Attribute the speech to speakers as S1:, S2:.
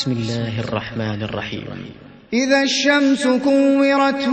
S1: بسم الله الرحمن الرحيم.
S2: إذا الشمس كورت